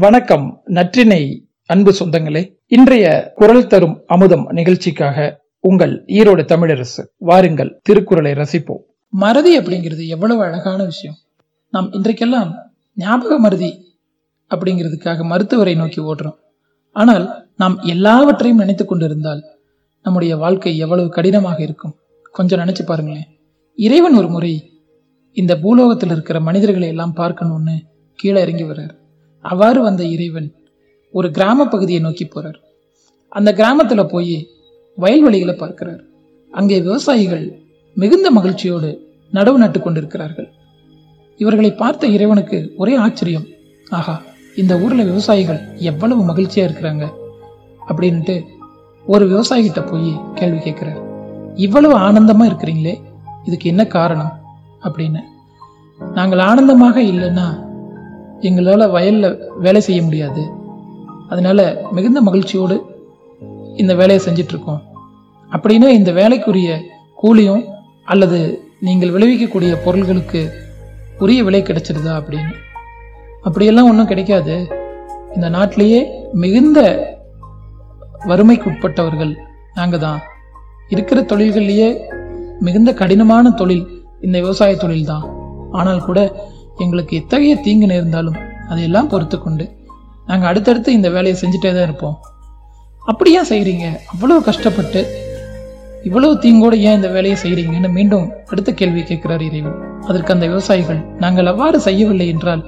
வணக்கம் நற்றினை அன்பு சொந்தங்களே. இன்றைய குரல் தரும் அமுதம் நிகழ்ச்சிக்காக உங்கள் ஈரோடு தமிழரசு வாருங்கள் திருக்குறளை ரசிப்போம். மறதி அப்படிங்கிறது எவ்வளவு அழகான விஷயம். நாம் இன்றைக்கெல்லாம் ஞாபக மருதி அப்படிங்கிறதுக்காக மருத்துவரை நோக்கி ஓடுறோம். ஆனால் நாம் எல்லாவற்றையும் நினைத்து கொண்டிருந்தால் நம்முடைய வாழ்க்கை எவ்வளவு கடினமாக இருக்கும். கொஞ்சம் நினைச்சு பாருங்களேன். இறைவன் ஒரு முறை இந்த பூலோகத்தில் இருக்கிற மனிதர்களை எல்லாம் பார்க்கணும்னு கீழே இறங்கி வர்றார். அவ்வாறு வந்த இறைவன் ஒரு கிராம பகுதியை நோக்கி போறார். அந்த கிராமத்துல போய் வயல்வெளிகளை பார்க்கிறார். அங்கே விவசாயிகள் மிகுந்த மகிழ்ச்சியோடு நடவு நட்டு கொண்டிருக்கிறார்கள். இவர்களை பார்த்த இறைவனுக்கு ஒரே ஆச்சரியம். ஆஹா இந்த ஊர்ல விவசாயிகள் எவ்வளவு மகிழ்ச்சியா இருக்கிறாங்க அப்படின்ட்டு ஒரு விவசாயிகிட்ட போய் கேள்வி கேட்கிறார். இவ்வளவு ஆனந்தமா இருக்கிறீங்களே இதுக்கு என்ன காரணம் அப்படின்னு. நாங்கள் ஆனந்தமாக இல்லைன்னா எங்களால் வயலில் வேலை செய்ய முடியாது. அதனால் மிகுந்த மகிழ்ச்சியோடு இந்த வேலையை செஞ்சிட்ருக்கோம். அப்படின்னா இந்த வேலைக்குரிய கூலியும் அல்லது நீங்கள் விளைவிக்கக்கூடிய பொருள்களுக்கு உரிய விலை கிடைச்சிருதா அப்படின்னு. அப்படியெல்லாம் ஒன்றும் கிடைக்காது. இந்த நாட்டிலேயே மிகுந்த வறுமைக்கு உட்பட்டவர்கள் நாங்கள் தான் இருக்கிற தொழில்கள்லேயே மிகுந்த கடினமான தொழில் இந்த விவசாய தொழில் தான் ஆனால் கூட எங்களுக்கு எத்தகைய தீங்கு நேர்ந்தாலும் அதையெல்லாம் பொறுத்து கொண்டு நாங்கள் அடுத்தடுத்து இந்த வேலையை செஞ்சுட்டே தான் இருப்போம். அப்படியா செய்கிறீங்க அவ்வளோ கஷ்டப்பட்டு இவ்வளவு தீங்கோடு ஏன் இந்த வேலையை செய்கிறீங்கன்னு மீண்டும் அடுத்த கேள்வி கேட்கிறார் இறைவன். அதற்கு அந்த விவசாயிகள் நாங்கள் அவ்வாறு செய்யவில்லை என்றால்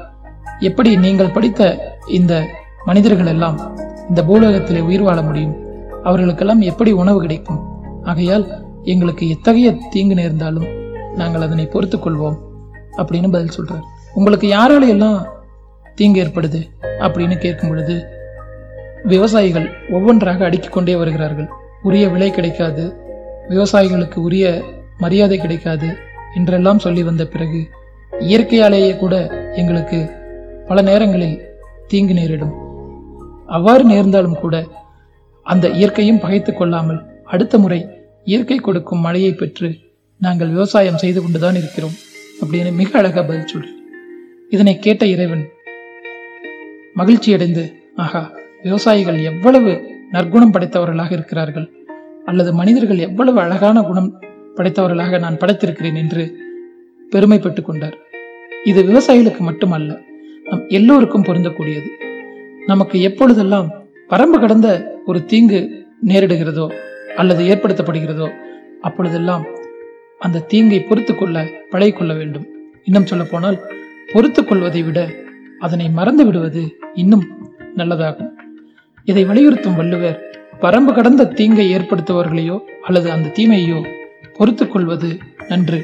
எப்படி நீங்கள் படித்த இந்த மனிதர்கள் எல்லாம் இந்த பூலோகத்தில் உயிர் வாழ முடியும்? அவர்களுக்கெல்லாம் எப்படி உணவு கிடைக்கும்? ஆகையால் எங்களுக்கு எத்தகைய தீங்கு நேர்ந்தாலும் நாங்கள் அதனை பொறுத்துக்கொள்வோம் அப்படின்னு பதில் சொல்கிறார் உங்களுக்கு யாரால எல்லாம் தீங்கு ஏற்படுது அப்படின்னு கேட்கும் பொழுது விவசாயிகள் ஒவ்வொன்றாக அடுக்கிக் கொண்டே வருகிறார்கள். உரிய விலை கிடைக்காது விவசாயிகளுக்கு உரிய மரியாதை கிடைக்காது என்றெல்லாம் சொல்லி வந்த பிறகு இயற்கையாலேயே கூட எங்களுக்கு பல நேரங்களில் தீங்கு நேரிடும். அவ்வாறு நேர்ந்தாலும் கூட அந்த இயற்கையும் பகைத்து கொள்ளாமல் அடுத்த முறை இயற்கை கொடுக்கும் மழையை பெற்று நாங்கள் விவசாயம் செய்து கொண்டுதான் இருக்கிறோம் அப்படின்னு மிக அழகா பதில் சொல்ற இதனை கேட்ட இறைவன் மகிழ்ச்சி அடைந்து ஆகா விவசாயிகள் எவ்வளவு நற்குணம் படைத்தவர்களாக இருக்கிறார்கள். அல்லது மனிதர்கள் எவ்வளவு அழகான குணம் படைத்தவர்களாக நான் படைத்திருக்கிறேன் என்று பெருமைப்பட்டு கொண்டார். இது விவசாயிகளுக்கு மட்டுமல்ல நம் எல்லோருக்கும் பொருந்தக்கூடியது. நமக்கு எப்பொழுதெல்லாம் வரம்பு கடந்த ஒரு தீங்கு நேரிடுகிறதோ அல்லது ஏற்படுத்தப்படுகிறதோ அப்பொழுதெல்லாம் அந்த தீங்கை பொறுத்து கொள்ள பழகி கொள்ள வேண்டும். இன்னும் சொல்ல போனால் பொறுத்து கொள்வதை விட அதனை மறந்து விடுவது இன்னும் நல்லதாகும். இதை வலியுறுத்தும் வள்ளுவர் வரம்பு கடந்த தீங்கை ஏற்படுத்துபவர்களையோ அல்லது அந்த தீமையோ பொறுத்து கொள்வது நன்று.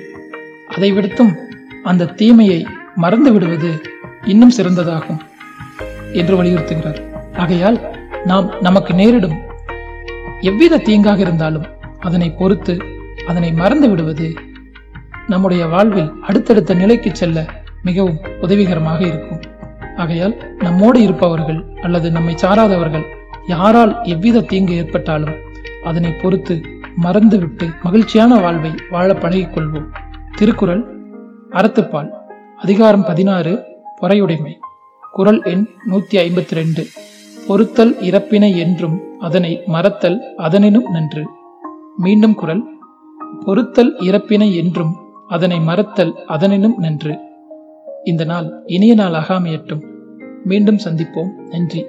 அதை விடுத்தும் அந்த தீமையை மறந்து விடுவது இன்னும் சிறந்ததாகும் என்று வலியுறுத்துகிறார். ஆகையால் நாம் நமக்கு நேரிடும் எவ்வித தீங்காக இருந்தாலும் அதனை பொறுத்து அதனை மறந்து விடுவது நம்முடைய வாழ்வில் அடுத்தடுத்த நிலைக்கு செல்ல மிகவும் உதவிகரமாக இருக்கும். ஆகையால் நம்மோடு இருப்பவர்கள் அல்லது நம்மை சாராதவர்கள் யாரால் எவ்வித தீங்கு ஏற்பட்டாலும் அதனை பொறுத்து மறந்துவிட்டு மகிழ்ச்சியான வாழ்வை வாழ பழகிக்கொள்வோம் திருக்குறள் அறத்துப்பால் அதிகாரம் பதினாறு பொறையுடைமை. குரல் எண் நூத்தி ஐம்பத்தி ரெண்டு. பொறுத்தல் இறப்பினை என்றும் அதனை மறத்தல் அதனினும் நன்று. மீண்டும் குரல் பொறுத்தல் இறப்பினை என்றும் அதனை மறத்தல் அதனினும் நன்று. இந்த நாள் இனிய நாள் அமையட்டும். மீண்டும் சந்திப்போம். நன்றி.